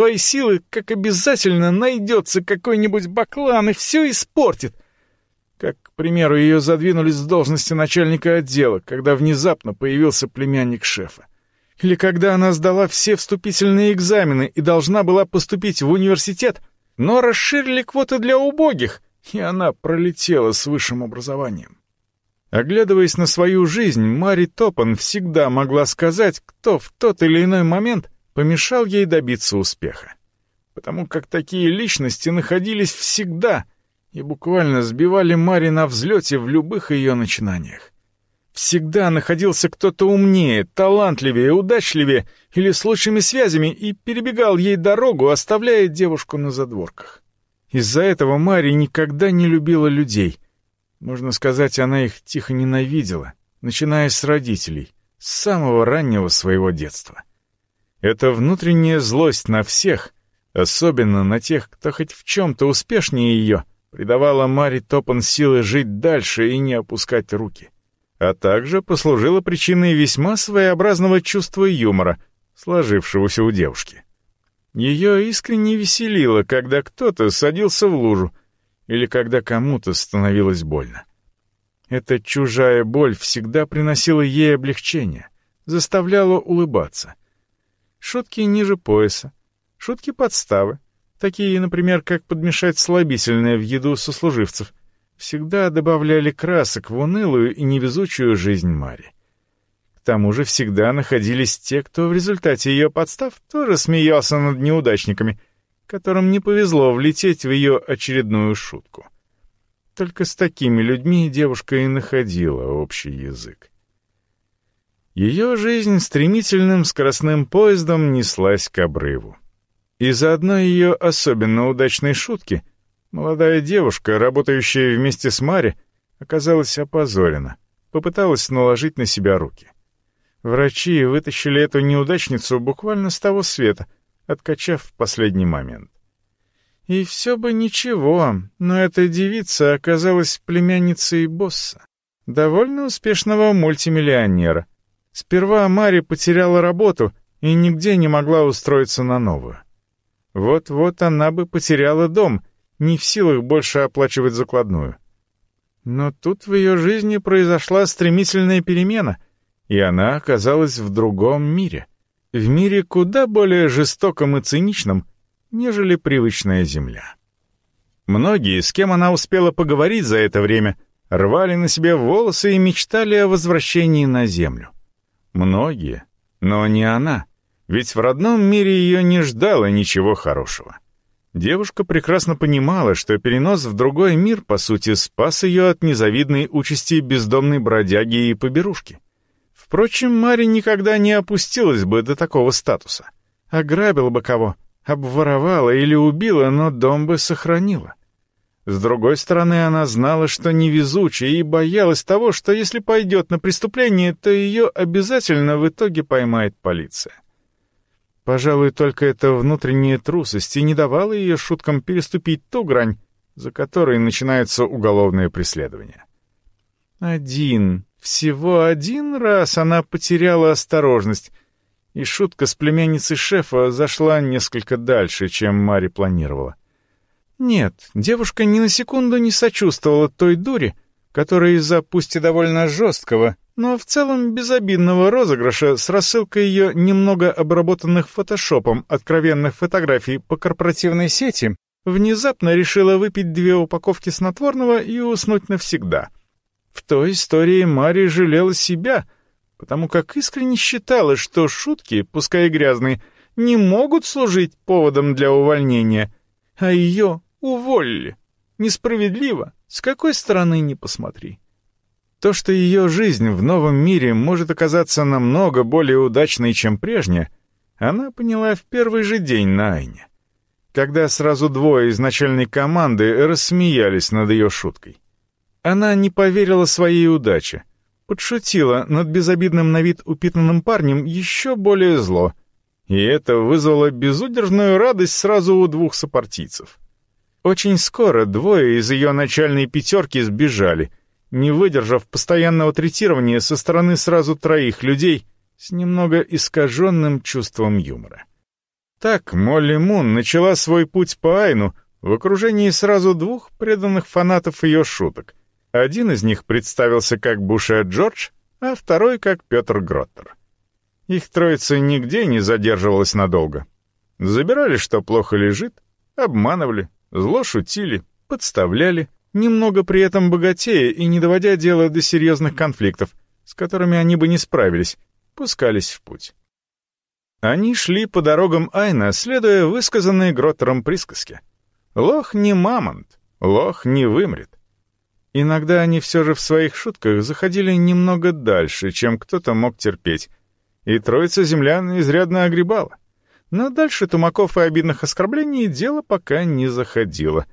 свои силы, как обязательно найдется какой-нибудь баклан и все испортит. Как, к примеру, ее задвинули с должности начальника отдела, когда внезапно появился племянник шефа. Или когда она сдала все вступительные экзамены и должна была поступить в университет, но расширили квоты для убогих, и она пролетела с высшим образованием. Оглядываясь на свою жизнь, Мари Топан всегда могла сказать, кто в тот или иной момент помешал ей добиться успеха. Потому как такие личности находились всегда и буквально сбивали Мари на взлете в любых ее начинаниях. Всегда находился кто-то умнее, талантливее, удачливее или с лучшими связями и перебегал ей дорогу, оставляя девушку на задворках. Из-за этого Мари никогда не любила людей. Можно сказать, она их тихо ненавидела, начиная с родителей, с самого раннего своего детства. Это внутренняя злость на всех, особенно на тех, кто хоть в чем-то успешнее ее, придавала Мари Топан силы жить дальше и не опускать руки а также послужила причиной весьма своеобразного чувства юмора, сложившегося у девушки. Ее искренне веселило, когда кто-то садился в лужу или когда кому-то становилось больно. Эта чужая боль всегда приносила ей облегчение, заставляла улыбаться. Шутки ниже пояса, шутки подставы, такие, например, как подмешать слабительное в еду сослуживцев — всегда добавляли красок в унылую и невезучую жизнь Мари. К тому же всегда находились те, кто в результате ее подстав тоже смеялся над неудачниками, которым не повезло влететь в ее очередную шутку. Только с такими людьми девушка и находила общий язык. Ее жизнь стремительным скоростным поездом неслась к обрыву. Из-за одной ее особенно удачной шутки Молодая девушка, работающая вместе с Мари, оказалась опозорена, попыталась наложить на себя руки. Врачи вытащили эту неудачницу буквально с того света, откачав в последний момент. И все бы ничего, но эта девица оказалась племянницей босса, довольно успешного мультимиллионера. Сперва Мари потеряла работу и нигде не могла устроиться на новую. Вот-вот она бы потеряла дом — не в силах больше оплачивать закладную. Но тут в ее жизни произошла стремительная перемена, и она оказалась в другом мире. В мире куда более жестоком и циничном, нежели привычная земля. Многие, с кем она успела поговорить за это время, рвали на себе волосы и мечтали о возвращении на землю. Многие, но не она, ведь в родном мире ее не ждало ничего хорошего. Девушка прекрасно понимала, что перенос в другой мир, по сути, спас ее от незавидной участи бездомной бродяги и поберушки. Впрочем, Мари никогда не опустилась бы до такого статуса. Ограбила бы кого, обворовала или убила, но дом бы сохранила. С другой стороны, она знала, что невезучая, и боялась того, что если пойдет на преступление, то ее обязательно в итоге поймает полиция. Пожалуй, только эта внутренняя трусость и не давала ее шуткам переступить ту грань, за которой начинается уголовное преследование. Один, всего один раз она потеряла осторожность, и шутка с племянницей шефа зашла несколько дальше, чем Мари планировала. Нет, девушка ни на секунду не сочувствовала той дури, которая из-за пусть и довольно жесткого, но в целом безобидного розыгрыша с рассылкой ее немного обработанных фотошопом откровенных фотографий по корпоративной сети внезапно решила выпить две упаковки снотворного и уснуть навсегда. В той истории Мари жалела себя, потому как искренне считала, что шутки, пускай и грязные, не могут служить поводом для увольнения, а ее уволили. Несправедливо, с какой стороны ни посмотри. То, что ее жизнь в новом мире может оказаться намного более удачной, чем прежняя, она поняла в первый же день на Айне, когда сразу двое из начальной команды рассмеялись над ее шуткой. Она не поверила своей удаче, подшутила над безобидным на вид упитанным парнем еще более зло, и это вызвало безудержную радость сразу у двух сопартийцев. Очень скоро двое из ее начальной пятерки сбежали — не выдержав постоянного третирования со стороны сразу троих людей с немного искаженным чувством юмора. Так Молли Мун начала свой путь по Айну в окружении сразу двух преданных фанатов ее шуток. Один из них представился как Буша Джордж, а второй как Петр Гроттер. Их троица нигде не задерживалась надолго. Забирали, что плохо лежит, обманывали, зло шутили, подставляли, немного при этом богатея и не доводя дело до серьезных конфликтов, с которыми они бы не справились, пускались в путь. Они шли по дорогам Айна, следуя высказанной Гроттером присказке. «Лох не мамонт, лох не вымрет». Иногда они все же в своих шутках заходили немного дальше, чем кто-то мог терпеть, и троица землян изрядно огребала. Но дальше тумаков и обидных оскорблений дело пока не заходило.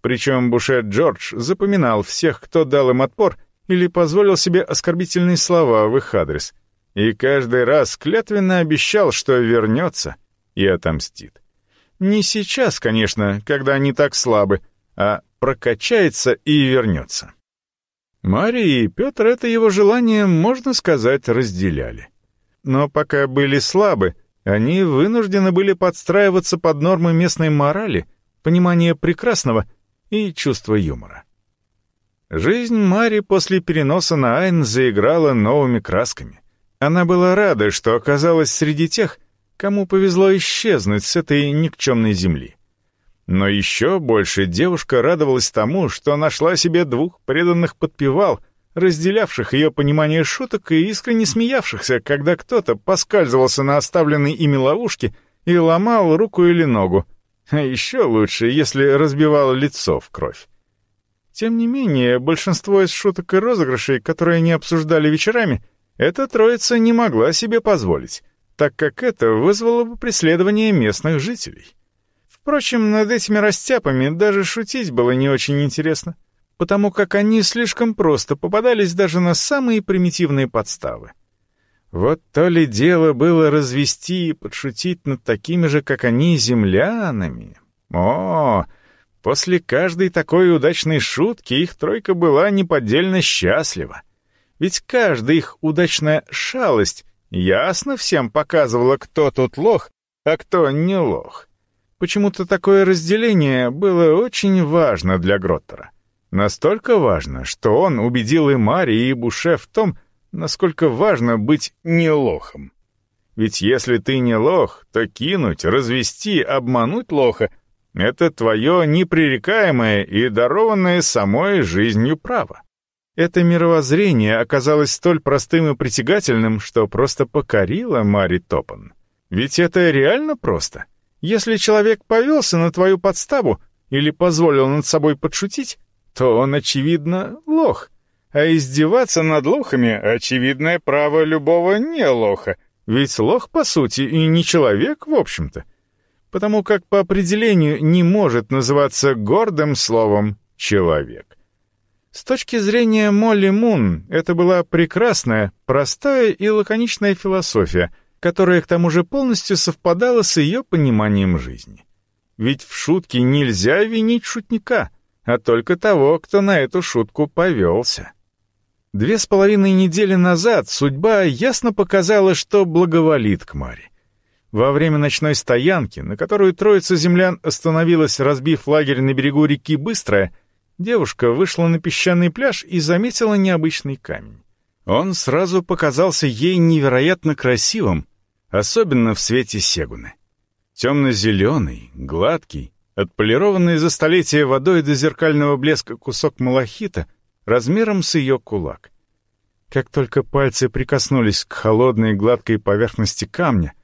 Причем Бушет Джордж запоминал всех, кто дал им отпор или позволил себе оскорбительные слова в их адрес — и каждый раз клятвенно обещал, что вернется и отомстит. Не сейчас, конечно, когда они так слабы, а прокачается и вернется. Мария и Петр это его желание, можно сказать, разделяли. Но пока были слабы, они вынуждены были подстраиваться под нормы местной морали, понимания прекрасного и чувства юмора. Жизнь Мари после переноса на Айн заиграла новыми красками. Она была рада, что оказалась среди тех, кому повезло исчезнуть с этой никчемной земли. Но еще больше девушка радовалась тому, что нашла себе двух преданных подпевал, разделявших ее понимание шуток и искренне смеявшихся, когда кто-то поскальзывался на оставленной ими ловушке и ломал руку или ногу. А еще лучше, если разбивал лицо в кровь. Тем не менее, большинство из шуток и розыгрышей, которые они обсуждали вечерами — эта троица не могла себе позволить, так как это вызвало бы преследование местных жителей. Впрочем, над этими растяпами даже шутить было не очень интересно, потому как они слишком просто попадались даже на самые примитивные подставы. Вот то ли дело было развести и подшутить над такими же, как они, землянами. О, после каждой такой удачной шутки их тройка была неподдельно счастлива. Ведь каждая их удачная шалость ясно всем показывала, кто тут лох, а кто не лох. Почему-то такое разделение было очень важно для Гроттера. Настолько важно, что он убедил и Мари, и Буше в том, насколько важно быть не лохом. Ведь если ты не лох, то кинуть, развести, обмануть лоха — это твое непререкаемое и дарованное самой жизнью право. Это мировоззрение оказалось столь простым и притягательным, что просто покорило Мари Топан. Ведь это реально просто. Если человек повелся на твою подставу или позволил над собой подшутить, то он, очевидно, лох. А издеваться над лохами — очевидное право любого не лоха. Ведь лох, по сути, и не человек, в общем-то. Потому как по определению не может называться гордым словом «человек». С точки зрения Молли Мун, это была прекрасная, простая и лаконичная философия, которая к тому же полностью совпадала с ее пониманием жизни. Ведь в шутке нельзя винить шутника, а только того, кто на эту шутку повелся. Две с половиной недели назад судьба ясно показала, что благоволит к Маре. Во время ночной стоянки, на которую троица землян остановилась, разбив лагерь на берегу реки Быстрая, Девушка вышла на песчаный пляж и заметила необычный камень. Он сразу показался ей невероятно красивым, особенно в свете сегуны. Темно-зеленый, гладкий, отполированный за столетия водой до зеркального блеска кусок малахита размером с ее кулак. Как только пальцы прикоснулись к холодной гладкой поверхности камня,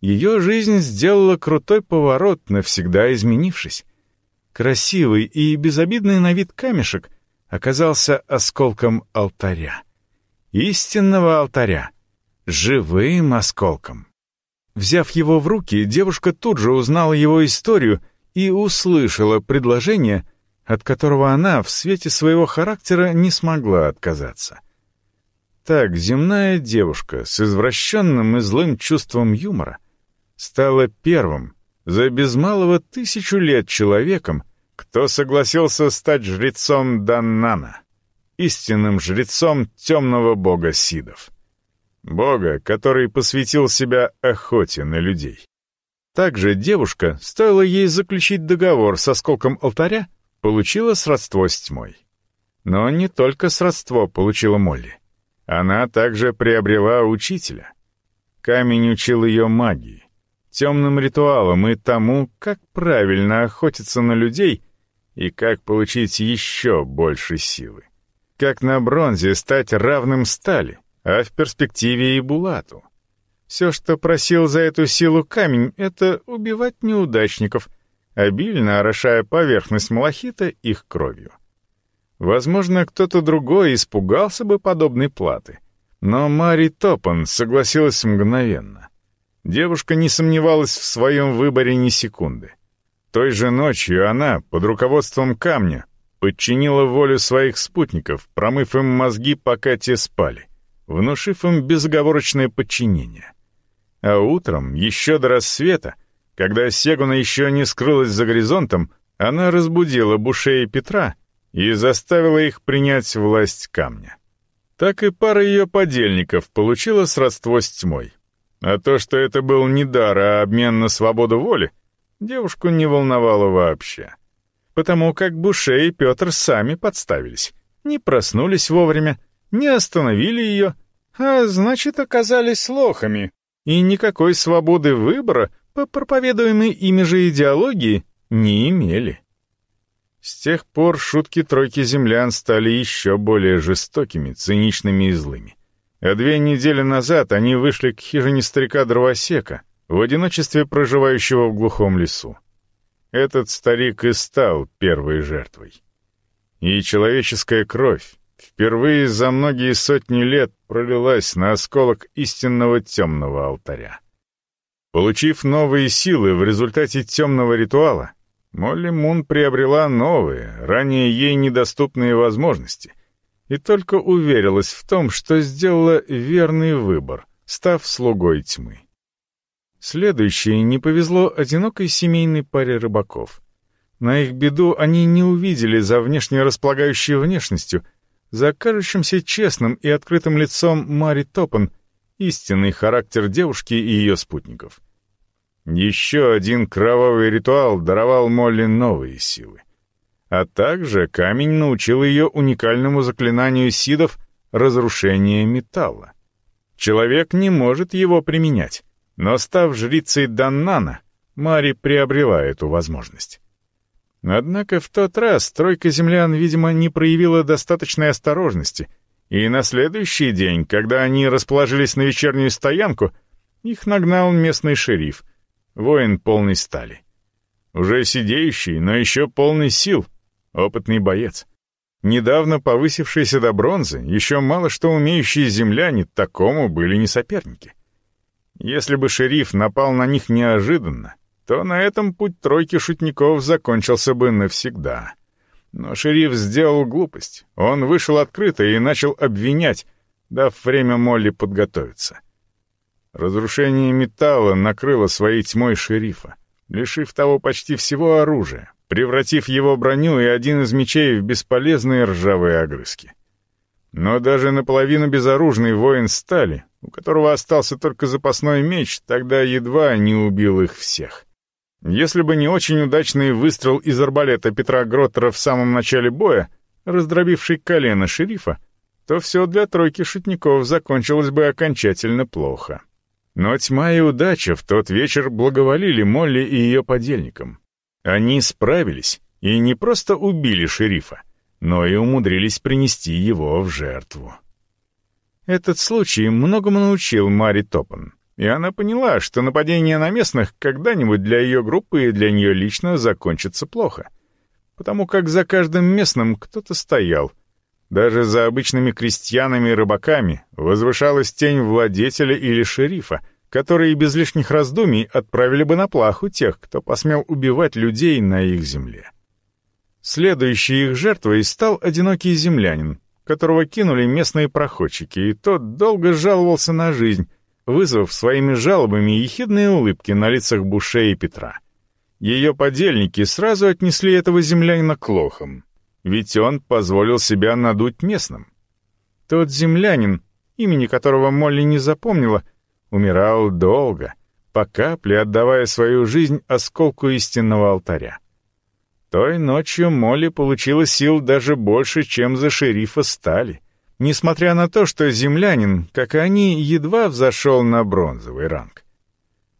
ее жизнь сделала крутой поворот, навсегда изменившись. Красивый и безобидный на вид камешек оказался осколком алтаря. Истинного алтаря. Живым осколком. Взяв его в руки, девушка тут же узнала его историю и услышала предложение, от которого она в свете своего характера не смогла отказаться. Так земная девушка с извращенным и злым чувством юмора стала первым, за без малого тысячу лет человеком, кто согласился стать жрецом Даннана, истинным жрецом темного бога Сидов. Бога, который посвятил себя охоте на людей. Также девушка, стоило ей заключить договор с осколком алтаря, получила сродство с тьмой. Но не только сродство получила Молли. Она также приобрела учителя. Камень учил ее магии, темным ритуалам и тому, как правильно охотиться на людей и как получить еще больше силы. Как на бронзе стать равным стали, а в перспективе и булату. Все, что просил за эту силу камень, это убивать неудачников, обильно орошая поверхность малахита их кровью. Возможно, кто-то другой испугался бы подобной платы. Но Мари Топан согласилась мгновенно. Девушка не сомневалась в своем выборе ни секунды. Той же ночью она, под руководством камня, подчинила волю своих спутников, промыв им мозги, пока те спали, внушив им безоговорочное подчинение. А утром, еще до рассвета, когда Сегуна еще не скрылась за горизонтом, она разбудила Буше и Петра и заставила их принять власть камня. Так и пара ее подельников получила сродство с тьмой. А то, что это был не дар, а обмен на свободу воли, девушку не волновало вообще потому как Буше и Петр сами подставились. Не проснулись вовремя, не остановили ее, а значит, оказались лохами. И никакой свободы выбора по проповедуемой ими же идеологии не имели. С тех пор шутки тройки землян стали еще более жестокими, циничными и злыми. А две недели назад они вышли к хижине старика-дровосека, в одиночестве проживающего в глухом лесу этот старик и стал первой жертвой. И человеческая кровь впервые за многие сотни лет пролилась на осколок истинного темного алтаря. Получив новые силы в результате темного ритуала, Молли Мун приобрела новые, ранее ей недоступные возможности, и только уверилась в том, что сделала верный выбор, став слугой тьмы. Следующее не повезло одинокой семейной паре рыбаков. На их беду они не увидели за внешне располагающей внешностью, за кажущимся честным и открытым лицом Мари Топан, истинный характер девушки и ее спутников. Еще один кровавый ритуал даровал Молли новые силы. А также камень научил ее уникальному заклинанию сидов разрушения металла. Человек не может его применять, но став жрицей Даннана, Мари приобрела эту возможность. Однако в тот раз тройка землян, видимо, не проявила достаточной осторожности, и на следующий день, когда они расположились на вечернюю стоянку, их нагнал местный шериф, воин полный стали. Уже сидеющий, но еще полный сил, опытный боец. Недавно повысившийся до бронзы, еще мало что умеющие земляне такому были не соперники. Если бы шериф напал на них неожиданно, то на этом путь тройки шутников закончился бы навсегда. Но шериф сделал глупость. Он вышел открыто и начал обвинять, дав время Молли подготовиться. Разрушение металла накрыло своей тьмой шерифа, лишив того почти всего оружия, превратив его броню и один из мечей в бесполезные ржавые огрызки. Но даже наполовину безоружный воин стали, у которого остался только запасной меч, тогда едва не убил их всех. Если бы не очень удачный выстрел из арбалета Петра Гроттера в самом начале боя, раздробивший колено шерифа, то все для тройки шутников закончилось бы окончательно плохо. Но тьма и удача в тот вечер благоволили Молли и ее подельникам. Они справились и не просто убили шерифа, но и умудрились принести его в жертву. Этот случай многому научил Мари Топан, и она поняла, что нападение на местных когда-нибудь для ее группы и для нее лично закончится плохо. Потому как за каждым местным кто-то стоял. Даже за обычными крестьянами и рыбаками возвышалась тень владетеля или шерифа, которые без лишних раздумий отправили бы на плаху тех, кто посмел убивать людей на их земле. Следующей их жертвой стал одинокий землянин, которого кинули местные проходчики, и тот долго жаловался на жизнь, вызвав своими жалобами ехидные улыбки на лицах Буше и Петра. Ее подельники сразу отнесли этого землянина к лохам, ведь он позволил себя надуть местным. Тот землянин, имени которого Молли не запомнила, умирал долго, по капле отдавая свою жизнь осколку истинного алтаря. Той ночью Молли получила сил даже больше, чем за шерифа стали, несмотря на то, что землянин, как и они, едва взошел на бронзовый ранг.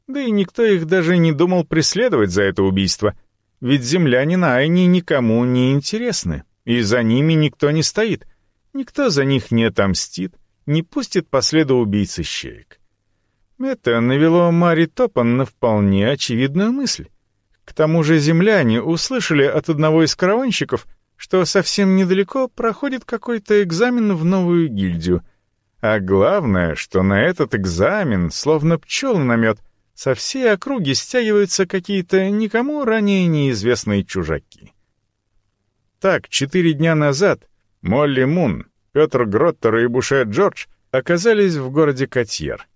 Да и никто их даже не думал преследовать за это убийство, ведь землянин Айни никому не интересны, и за ними никто не стоит, никто за них не отомстит, не пустит по следу убийцы щеек. Это навело Мари Топан на вполне очевидную мысль. К тому же земляне услышали от одного из караванщиков, что совсем недалеко проходит какой-то экзамен в новую гильдию. А главное, что на этот экзамен, словно пчел на мед, со всей округи стягиваются какие-то никому ранее неизвестные чужаки. Так, четыре дня назад Молли Мун, Петр Гроттер и Буше Джордж оказались в городе Котьер —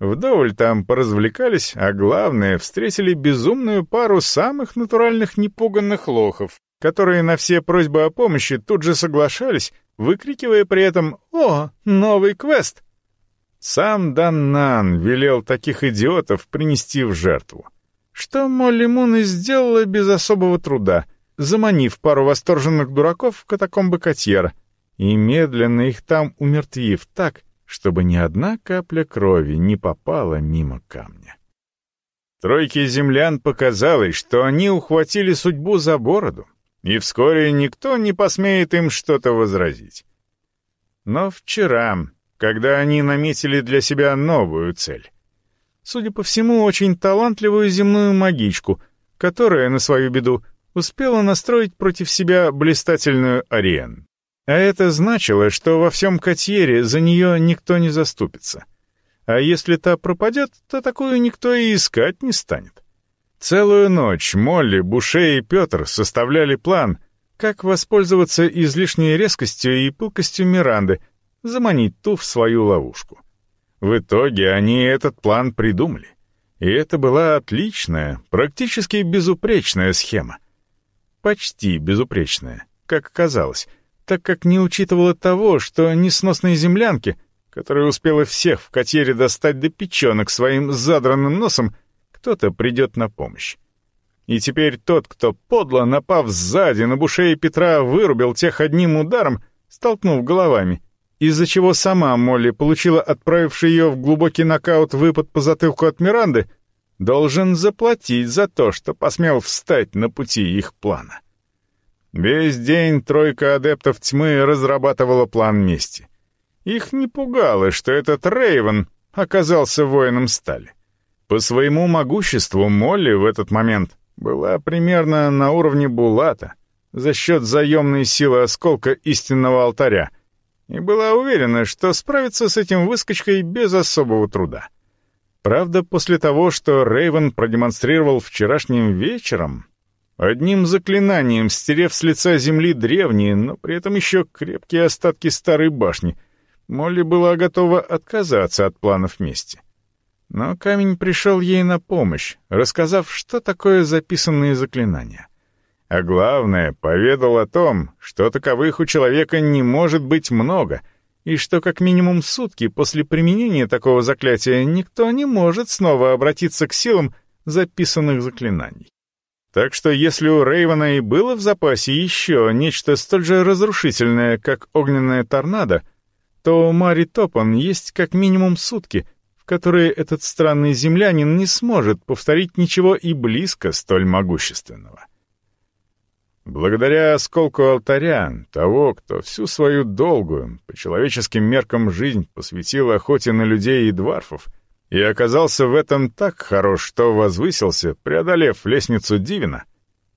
Вдоволь там поразвлекались, а главное, встретили безумную пару самых натуральных непуганных лохов, которые на все просьбы о помощи тут же соглашались, выкрикивая при этом «О, новый квест!». Сам Даннан велел таких идиотов принести в жертву. Что Молли Мун и сделала без особого труда, заманив пару восторженных дураков в катакомбы Котьера, и медленно их там умертвив так, чтобы ни одна капля крови не попала мимо камня. Тройке землян показалось, что они ухватили судьбу за бороду, и вскоре никто не посмеет им что-то возразить. Но вчера, когда они наметили для себя новую цель, судя по всему, очень талантливую земную магичку, которая, на свою беду, успела настроить против себя блистательную Ариен. А это значило, что во всем Котьере за нее никто не заступится. А если та пропадет, то такую никто и искать не станет. Целую ночь Молли, Буше и Петр составляли план, как воспользоваться излишней резкостью и пылкостью Миранды, заманить ту в свою ловушку. В итоге они этот план придумали. И это была отличная, практически безупречная схема. Почти безупречная, как оказалось — так как не учитывала того, что несносные землянки, которая успела всех в котере достать до печенок своим задранным носом, кто-то придет на помощь. И теперь тот, кто подло, напав сзади на Буше Петра, вырубил тех одним ударом, столкнув головами, из-за чего сама Молли получила отправивший ее в глубокий нокаут выпад по затылку от Миранды, должен заплатить за то, что посмел встать на пути их плана. Весь день тройка адептов тьмы разрабатывала план мести. Их не пугало, что этот Рейвен оказался воином стали. По своему могуществу Молли в этот момент была примерно на уровне Булата за счет заемной силы осколка истинного алтаря и была уверена, что справится с этим выскочкой без особого труда. Правда, после того, что Рейвен продемонстрировал вчерашним вечером, Одним заклинанием, стерев с лица земли древние, но при этом еще крепкие остатки старой башни, Молли была готова отказаться от планов мести. Но камень пришел ей на помощь, рассказав, что такое записанные заклинания. А главное, поведал о том, что таковых у человека не может быть много, и что как минимум сутки после применения такого заклятия никто не может снова обратиться к силам записанных заклинаний. Так что если у Рейвана и было в запасе еще нечто столь же разрушительное, как огненная торнадо, то у Мари Топан есть как минимум сутки, в которые этот странный землянин не сможет повторить ничего и близко столь могущественного. Благодаря осколку алтаря, того, кто всю свою долгую, по человеческим меркам жизнь посвятил охоте на людей и дварфов, и оказался в этом так хорош, что возвысился, преодолев лестницу Дивина.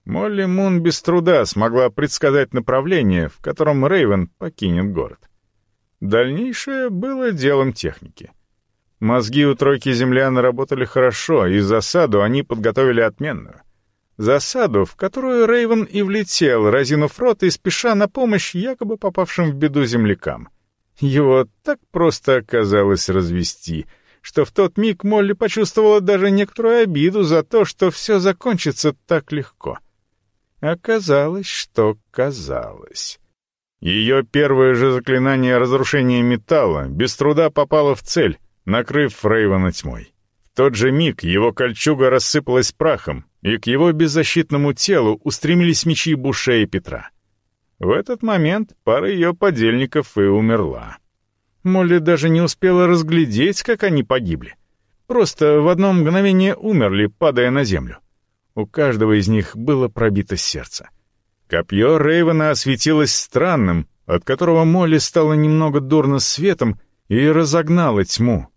Молли Мун без труда смогла предсказать направление, в котором Рейвен покинет город. Дальнейшее было делом техники. Мозги у тройки землян работали хорошо, и засаду они подготовили отменную. Засаду, в которую Рейвен и влетел, разинув рот и спеша на помощь якобы попавшим в беду землякам. Его так просто оказалось развести — что в тот миг Молли почувствовала даже некоторую обиду за то, что все закончится так легко. Оказалось, что казалось. Ее первое же заклинание разрушения металла без труда попало в цель, накрыв Рейвена тьмой. тот же миг его кольчуга рассыпалась прахом, и к его беззащитному телу устремились мечи Буше и Петра. В этот момент пара ее подельников и умерла. Молли даже не успела разглядеть, как они погибли. Просто в одно мгновение умерли, падая на землю. У каждого из них было пробито сердце. Копье Рейвена осветилось странным, от которого Молли стало немного дурно светом и разогнала тьму,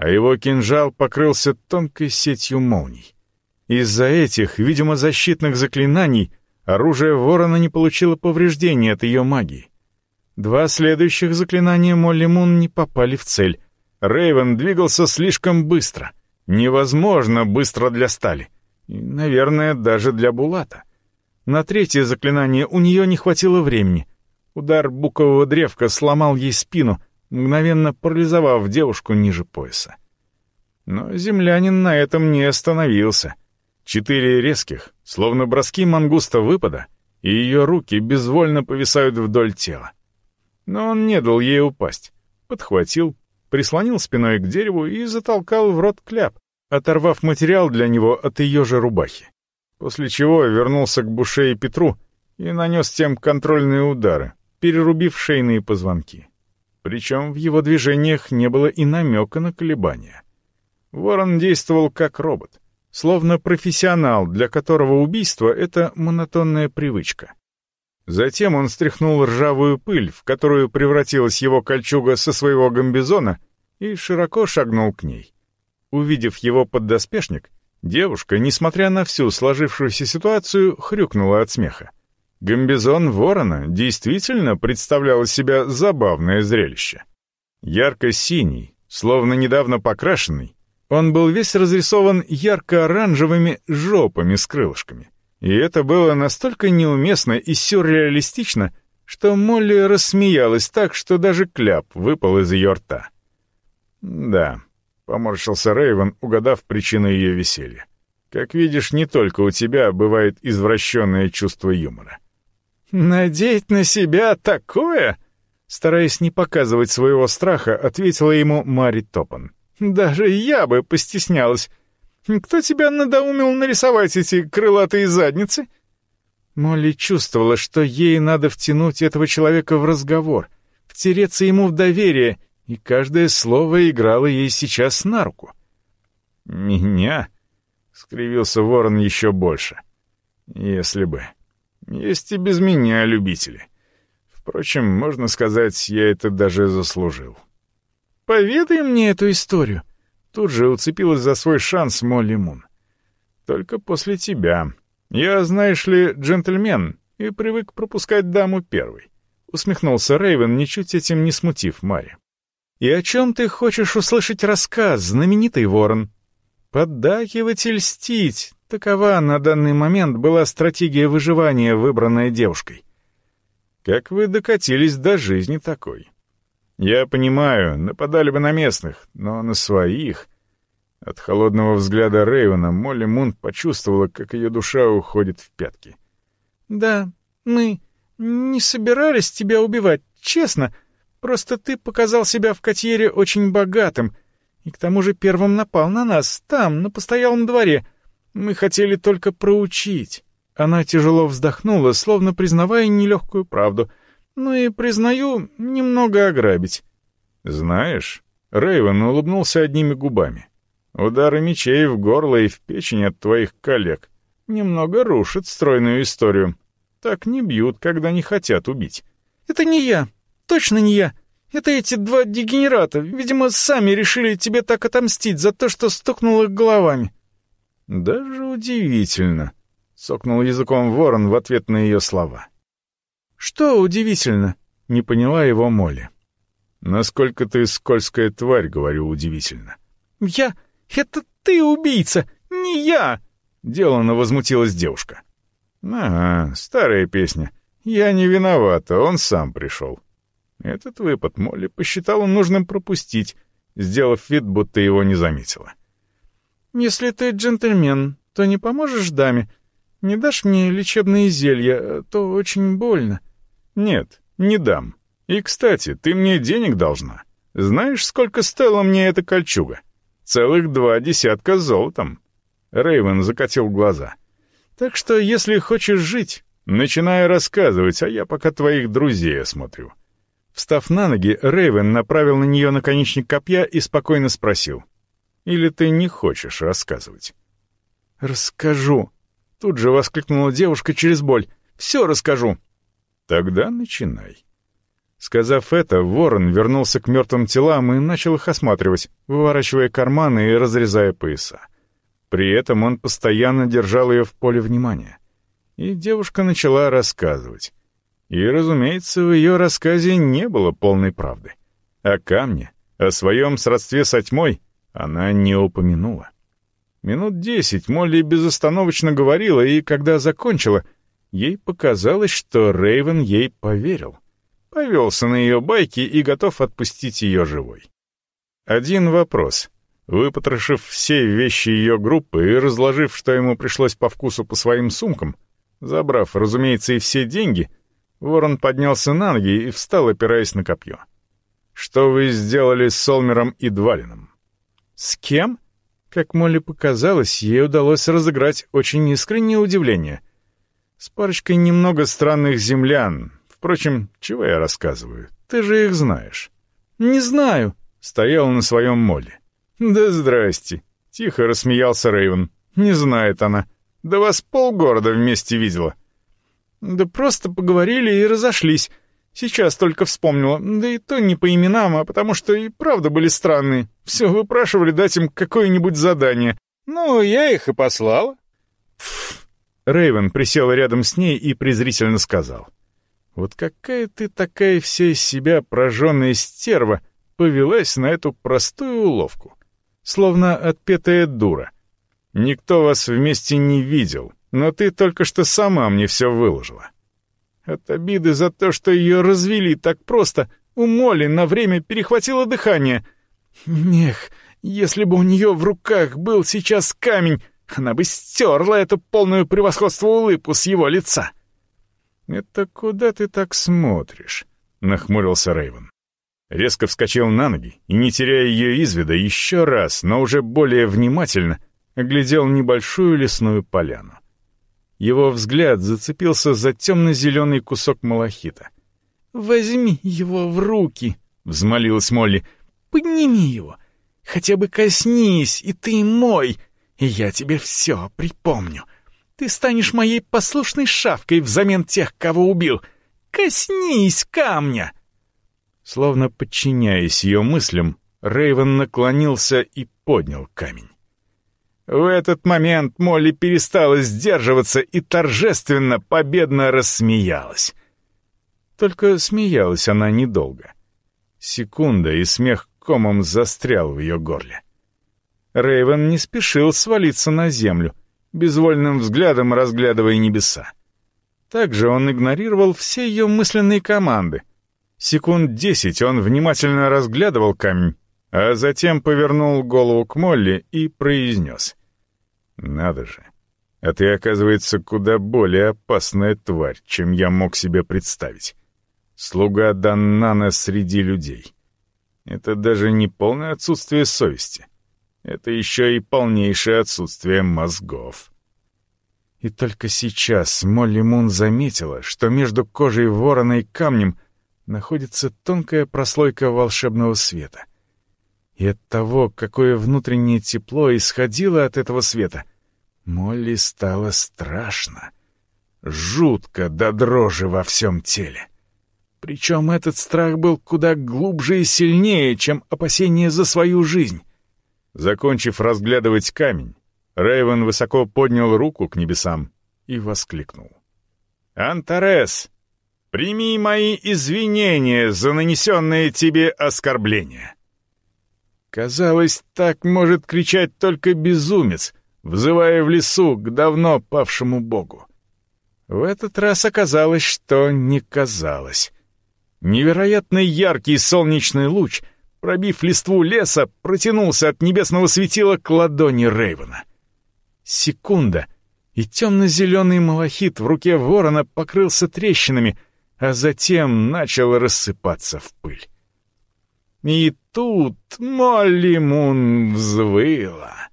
а его кинжал покрылся тонкой сетью молний. Из-за этих, видимо, защитных заклинаний оружие ворона не получило повреждений от ее магии. Два следующих заклинания Молли Мун не попали в цель. Рейвен двигался слишком быстро. Невозможно быстро для стали. И, наверное, даже для Булата. На третье заклинание у нее не хватило времени. Удар букового древка сломал ей спину, мгновенно парализовав девушку ниже пояса. Но землянин на этом не остановился. Четыре резких, словно броски мангуста выпада, и ее руки безвольно повисают вдоль тела. Но он не дал ей упасть. Подхватил, прислонил спиной к дереву и затолкал в рот кляп, оторвав материал для него от ее же рубахи. После чего вернулся к Буше и Петру и нанес тем контрольные удары, перерубив шейные позвонки. Причем в его движениях не было и намека на колебания. Ворон действовал как робот, словно профессионал, для которого убийство — это монотонная привычка. Затем он стряхнул ржавую пыль, в которую превратилась его кольчуга со своего гамбизона, и широко шагнул к ней. Увидев его поддоспешник, девушка, несмотря на всю сложившуюся ситуацию, хрюкнула от смеха. Гамбизон ворона действительно представлял себя забавное зрелище. Ярко-синий, словно недавно покрашенный, он был весь разрисован ярко-оранжевыми жопами с крылышками. И это было настолько неуместно и сюрреалистично, что Молли рассмеялась так, что даже кляп выпал из ее рта. «Да», — поморщился Рейвен, угадав причину ее веселья. «Как видишь, не только у тебя бывает извращенное чувство юмора». «Надеть на себя такое?» Стараясь не показывать своего страха, ответила ему Мари Топан. «Даже я бы постеснялась. Кто тебя надоумил нарисовать эти крылатые задницы?» Молли чувствовала, что ей надо втянуть этого человека в разговор, втереться ему в доверие, и каждое слово играло ей сейчас на руку. «Меня?» — скривился ворон еще больше. «Если бы...» Есть и без меня любители. Впрочем, можно сказать, я это даже заслужил. «Поведай мне эту историю». Тут же уцепилась за свой шанс Молли Мун. «Только после тебя. Я, знаешь ли, джентльмен и привык пропускать даму первой», — усмехнулся Рейвен, ничуть этим не смутив Мари. «И о чем ты хочешь услышать рассказ, знаменитый ворон?» «Поддакивать и льстить Такова на данный момент была стратегия выживания, выбранная девушкой. Как вы докатились до жизни такой? Я понимаю, нападали бы на местных, но на своих... От холодного взгляда Рейвена Молли Мун почувствовала, как ее душа уходит в пятки. «Да, мы не собирались тебя убивать, честно. Просто ты показал себя в Котьере очень богатым, и к тому же первым напал на нас, там, на постоялом дворе. Мы хотели только проучить». Она тяжело вздохнула, словно признавая нелегкую правду. «Ну и, признаю, немного ограбить». «Знаешь...» — Рейвен улыбнулся одними губами. «Удары мечей в горло и в печень от твоих коллег немного рушат стройную историю. Так не бьют, когда не хотят убить». «Это не я. Точно не я. Это эти два дегенерата. Видимо, сами решили тебе так отомстить за то, что стукнул их головами». «Даже удивительно», — сокнул языком ворон в ответ на ее слова. «Что удивительно?» — не поняла его Молли. «Насколько ты скользкая тварь, говорю, удивительно». «Я? Это ты убийца, не я!» — деланно возмутилась девушка. «Ага, старая песня. Я не виновата, он сам пришел». Этот выпад Молли посчитала нужным пропустить, сделав вид, будто его не заметила. «Если ты джентльмен, то не поможешь даме? Не дашь мне лечебные зелья, а то очень больно». «Нет, не дам. И, кстати, ты мне денег должна. Знаешь, сколько стоила мне эта кольчуга?» целых два десятка золотом. Рейвен закатил глаза. Так что, если хочешь жить, начинай рассказывать, а я пока твоих друзей осмотрю. Встав на ноги, Рейвен направил на нее наконечник копья и спокойно спросил. «Или ты не хочешь рассказывать?» «Расскажу», — тут же воскликнула девушка через боль. «Все расскажу». «Тогда начинай». Сказав это, ворон вернулся к мертвым телам и начал их осматривать, выворачивая карманы и разрезая пояса. При этом он постоянно держал ее в поле внимания. И девушка начала рассказывать. И, разумеется, в ее рассказе не было полной правды. О камне, о своем сродстве со тьмой она не упомянула. Минут десять Молли безостановочно говорила, и когда закончила, ей показалось, что Рейвен ей поверил — повелся на ее байки и готов отпустить ее живой. Один вопрос. Выпотрошив все вещи ее группы и разложив, что ему пришлось по вкусу по своим сумкам, забрав, разумеется, и все деньги, Ворон поднялся на ноги и встал, опираясь на копье. «Что вы сделали с Солмером и Двалином?» «С кем?» Как Молли показалось, ей удалось разыграть очень искреннее удивление. С парочкой немного странных землян, Впрочем, чего я рассказываю? Ты же их знаешь». «Не знаю», — стоял на своем моле. «Да здрасте», — тихо рассмеялся Рейвен. «Не знает она. Да вас полгорода вместе видела». «Да просто поговорили и разошлись. Сейчас только вспомнила. Да и то не по именам, а потому что и правда были странные. Все выпрашивали дать им какое-нибудь задание. Ну, я их и послала». Рейвен присел рядом с ней и презрительно сказал. Вот какая ты такая вся из себя прожженная стерва повелась на эту простую уловку. Словно отпетая дура. Никто вас вместе не видел, но ты только что сама мне все выложила. От обиды за то, что ее развели так просто, у Молли на время перехватило дыхание. Нех, если бы у нее в руках был сейчас камень, она бы стерла эту полную превосходство улыбку с его лица. «Это куда ты так смотришь?» — нахмурился Рейвен. Резко вскочил на ноги и, не теряя ее из вида, еще раз, но уже более внимательно, оглядел небольшую лесную поляну. Его взгляд зацепился за темно-зеленый кусок малахита. «Возьми его в руки!» — взмолилась Молли. «Подними его! Хотя бы коснись, и ты мой, и я тебе все припомню!» Ты станешь моей послушной шавкой взамен тех, кого убил. Коснись камня!» Словно подчиняясь ее мыслям, Рейвен наклонился и поднял камень. В этот момент Молли перестала сдерживаться и торжественно, победно рассмеялась. Только смеялась она недолго. Секунда, и смех комом застрял в ее горле. Рейвен не спешил свалиться на землю, безвольным взглядом разглядывая небеса. Также он игнорировал все ее мысленные команды. Секунд десять он внимательно разглядывал камень, а затем повернул голову к Молли и произнес. «Надо же, а ты, оказывается, куда более опасная тварь, чем я мог себе представить. Слуга Даннана среди людей. Это даже не полное отсутствие совести. Это еще и полнейшее отсутствие мозгов. И только сейчас Молли Мун заметила, что между кожей ворона и камнем находится тонкая прослойка волшебного света. И от того, какое внутреннее тепло исходило от этого света, Молли стало страшно. Жутко до дрожи во всем теле. Причем этот страх был куда глубже и сильнее, чем опасение за свою жизнь. Закончив разглядывать камень, Рейвен высоко поднял руку к небесам и воскликнул. «Антарес, прими мои извинения за нанесенные тебе оскорбления!» Казалось, так может кричать только безумец, взывая в лесу к давно павшему богу. В этот раз оказалось, что не казалось. Невероятно яркий солнечный луч — пробив листву леса, протянулся от небесного светила к ладони Рейвена. Секунда, и темно-зеленый малахит в руке ворона покрылся трещинами, а затем начал рассыпаться в пыль. И тут Молли Мун взвыла.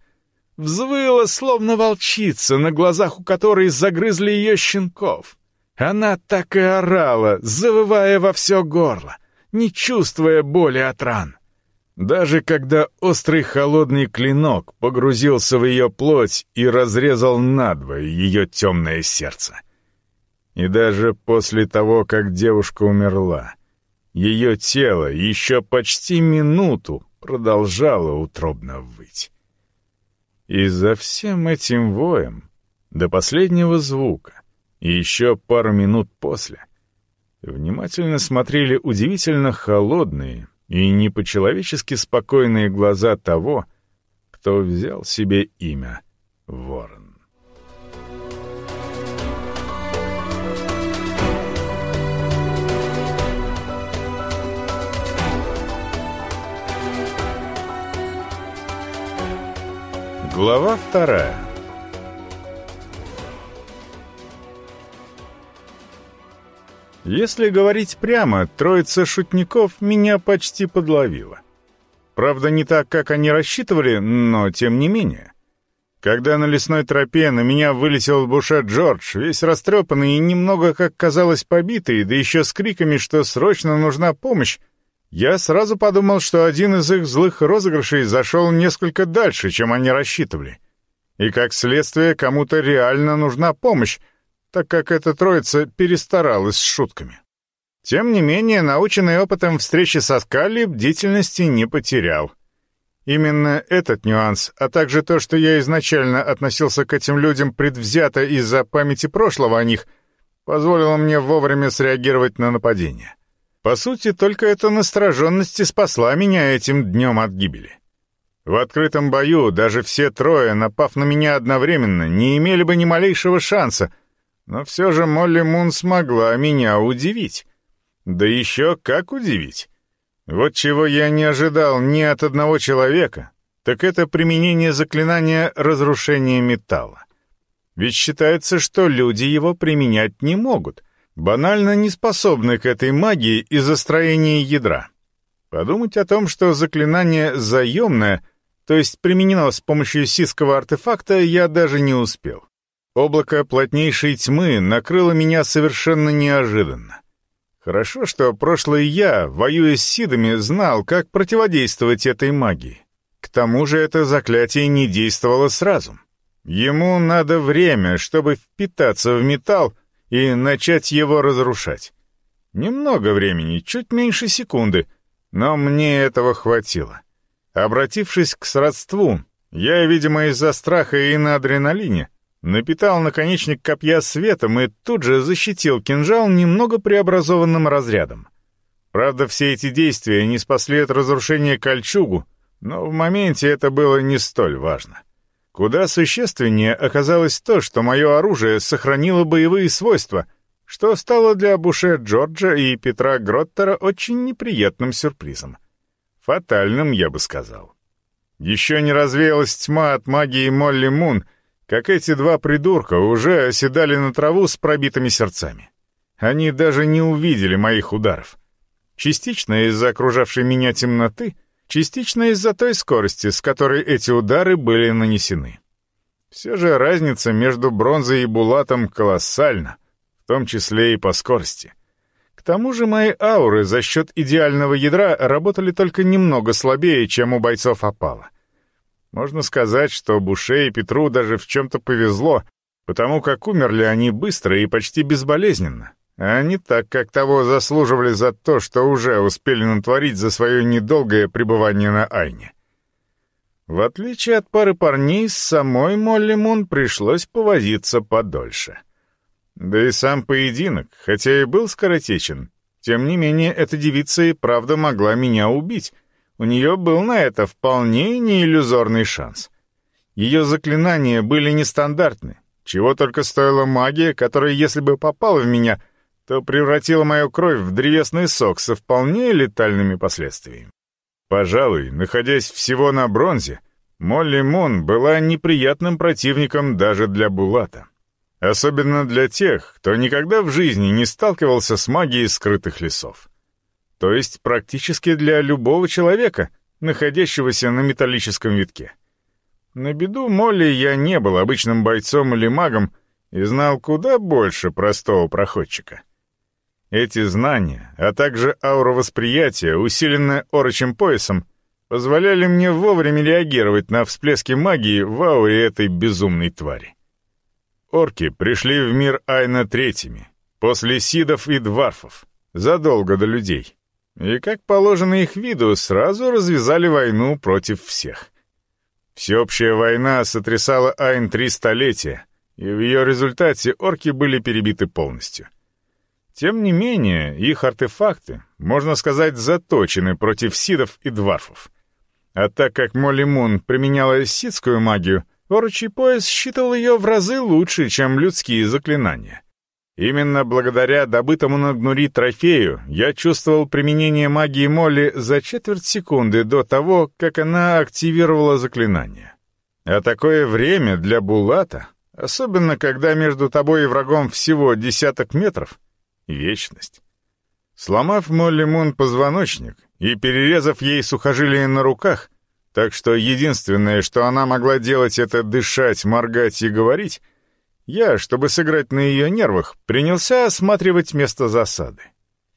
Взвыла, словно волчица, на глазах у которой загрызли ее щенков. Она так и орала, завывая во все горло, не чувствуя боли от ран. Даже когда острый холодный клинок погрузился в ее плоть и разрезал надвое ее темное сердце. И даже после того, как девушка умерла, ее тело еще почти минуту продолжало утробно выть. И за всем этим воем, до последнего звука, и еще пару минут после, внимательно смотрели удивительно холодные, и не по-человечески спокойные глаза того, кто взял себе имя Ворон. Глава вторая Если говорить прямо, троица шутников меня почти подловила. Правда, не так, как они рассчитывали, но тем не менее. Когда на лесной тропе на меня вылетел Буша Джордж, весь растрепанный и немного, как казалось, побитый, да еще с криками, что срочно нужна помощь, я сразу подумал, что один из их злых розыгрышей зашел несколько дальше, чем они рассчитывали. И, как следствие, кому-то реально нужна помощь, так как эта троица перестаралась с шутками. Тем не менее, наученный опытом встречи со Скалли, бдительности не потерял. Именно этот нюанс, а также то, что я изначально относился к этим людям предвзято из-за памяти прошлого о них, позволило мне вовремя среагировать на нападение. По сути, только эта настороженность и спасла меня этим днем от гибели. В открытом бою даже все трое, напав на меня одновременно, не имели бы ни малейшего шанса — но все же Молли Мун смогла меня удивить. Да еще как удивить. Вот чего я не ожидал ни от одного человека, так это применение заклинания разрушения металла. Ведь считается, что люди его применять не могут, банально не способны к этой магии из-за строения ядра. Подумать о том, что заклинание заемное, то есть применено с помощью сиского артефакта, я даже не успел. Облако плотнейшей тьмы накрыло меня совершенно неожиданно. Хорошо, что прошлый я, воюя с Сидами, знал, как противодействовать этой магии. К тому же это заклятие не действовало сразу. Ему надо время, чтобы впитаться в металл и начать его разрушать. Немного времени, чуть меньше секунды, но мне этого хватило. Обратившись к сродству, я, видимо, из-за страха и на адреналине, напитал наконечник копья светом и тут же защитил кинжал немного преобразованным разрядом. Правда, все эти действия не спасли от разрушения кольчугу, но в моменте это было не столь важно. Куда существеннее оказалось то, что мое оружие сохранило боевые свойства, что стало для Буше Джорджа и Петра Гроттера очень неприятным сюрпризом. Фатальным, я бы сказал. Еще не развеялась тьма от магии Молли Мун — как эти два придурка уже оседали на траву с пробитыми сердцами. Они даже не увидели моих ударов. Частично из-за окружавшей меня темноты, частично из-за той скорости, с которой эти удары были нанесены. Все же разница между бронзой и булатом колоссальна, в том числе и по скорости. К тому же мои ауры за счет идеального ядра работали только немного слабее, чем у бойцов опала. Можно сказать, что Буше и Петру даже в чем-то повезло, потому как умерли они быстро и почти безболезненно, а не так, как того заслуживали за то, что уже успели натворить за свое недолгое пребывание на Айне. В отличие от пары парней, с самой Молли Мун пришлось повозиться подольше. Да и сам поединок, хотя и был скоротечен, тем не менее эта девица и правда могла меня убить — у нее был на это вполне неиллюзорный шанс. Ее заклинания были нестандартны, чего только стоила магия, которая, если бы попала в меня, то превратила мою кровь в древесный сок со вполне летальными последствиями. Пожалуй, находясь всего на бронзе, Молли Мун была неприятным противником даже для Булата. Особенно для тех, кто никогда в жизни не сталкивался с магией скрытых лесов. то есть практически для любого человека, находящегося на металлическом витке. На беду Молли я не был обычным бойцом или магом и знал куда больше простого проходчика. Эти знания, а также аура восприятия, усиленная орочим поясом, позволяли мне вовремя реагировать на всплески магии в ауре этой безумной твари. Орки пришли в мир Айна третьими, после сидов и дварфов, задолго до людей. И, как положено их виду, сразу развязали войну против всех. Всеобщая война сотрясала Айн три столетия, и в ее результате орки были перебиты полностью. Тем не менее, их артефакты, можно сказать, заточены против сидов и дварфов. А так как Молли Мун применяла сидскую магию, орочий пояс считал ее в разы лучше, чем людские заклинания. Именно благодаря добытому на Гнури трофею я чувствовал применение магии Молли за четверть секунды до того, как она активировала заклинание. А такое время для Булата, особенно когда между тобой и врагом всего десяток метров, вечность. Сломав Молли Мун позвоночник и перерезав ей сухожилие на руках, так что единственное, что она могла делать, это дышать, моргать и говорить, я, чтобы сыграть на ее нервах, принялся осматривать место засады.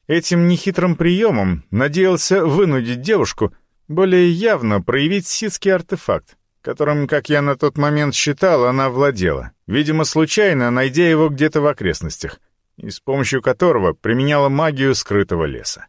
Этим нехитрым приемом надеялся вынудить девушку более явно проявить ситский артефакт, которым, как я на тот момент считал, она владела, видимо, случайно найдя его где-то в окрестностях — и с помощью которого применяла магию скрытого леса.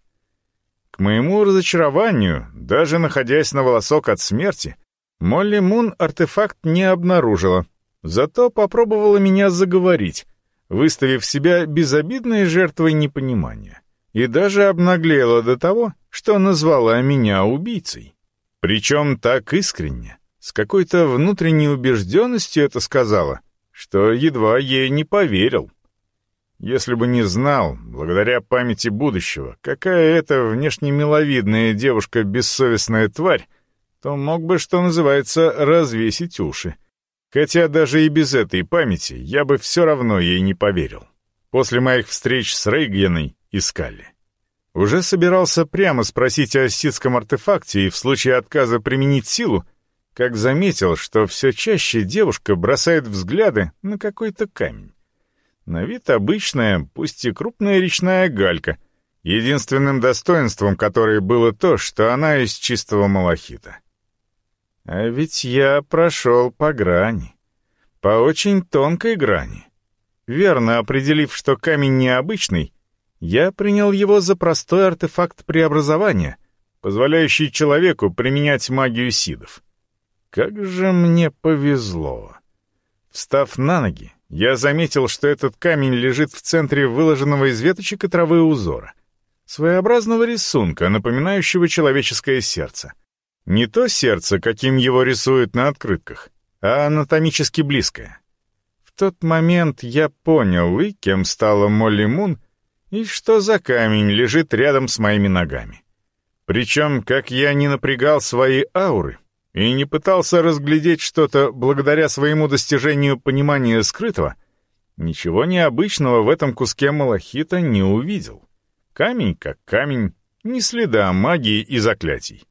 К моему разочарованию, даже находясь на волосок от смерти, Молли Мун артефакт не обнаружила, зато попробовала меня заговорить, выставив себя безобидной жертвой непонимания, и даже обнаглела до того, что назвала меня убийцей. Причем так искренне, с какой-то внутренней убежденностью это сказала, что едва ей не поверил. Если бы не знал, благодаря памяти будущего, какая это внешне миловидная девушка бессовестная тварь, то мог бы, что называется, развесить уши. Хотя даже и без этой памяти я бы все равно ей не поверил. После моих встреч с Рейгеной искали. Уже собирался прямо спросить о ситском артефакте и в случае отказа применить силу, как заметил, что все чаще девушка бросает взгляды на какой-то камень. На вид обычная, пусть и крупная речная галька, единственным достоинством которой было то, что она из чистого малахита. А ведь я прошел по грани. По очень тонкой грани. Верно определив, что камень необычный, я принял его за простой артефакт преобразования, позволяющий человеку применять магию сидов. Как же мне повезло. Встав на ноги, я заметил, что этот камень лежит в центре выложенного из веточек и травы узора. Своеобразного рисунка, напоминающего человеческое сердце. Не то сердце, каким его рисуют на открытках, а анатомически близкое. В тот момент я понял, и кем стала Молли Мун, и что за камень лежит рядом с моими ногами. Причем, как я не напрягал свои ауры, и не пытался разглядеть что-то благодаря своему достижению понимания скрытого, ничего необычного в этом куске малахита не увидел. Камень как камень, ни следа магии и заклятий.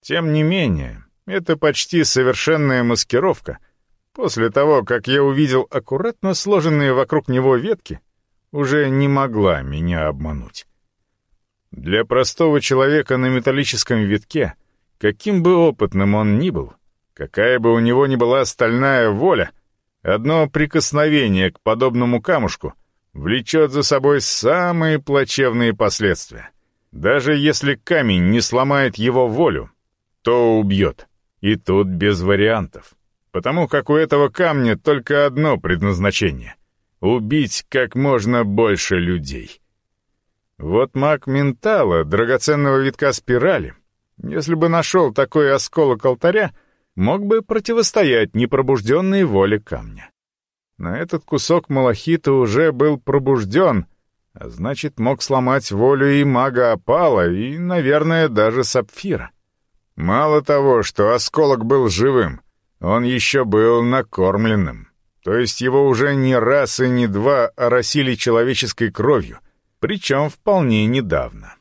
Тем не менее, это почти совершенная маскировка. После того, как я увидел аккуратно сложенные вокруг него ветки, уже не могла меня обмануть. Для простого человека на металлическом витке — Каким бы опытным он ни был, какая бы у него ни была стальная воля, одно прикосновение к подобному камушку влечет за собой самые плачевные последствия. Даже если камень не сломает его волю, то убьет. И тут без вариантов. Потому как у этого камня только одно предназначение — убить как можно больше людей. Вот маг ментала, драгоценного витка спирали — если бы нашел такой осколок алтаря, мог бы противостоять непробужденной воле камня. На этот кусок малахита уже был пробужден, а значит, мог сломать волю и мага опала, и, наверное, даже сапфира. Мало того, что осколок был живым, он еще был накормленным. То есть его уже не раз и не два оросили человеческой кровью, причем вполне недавно.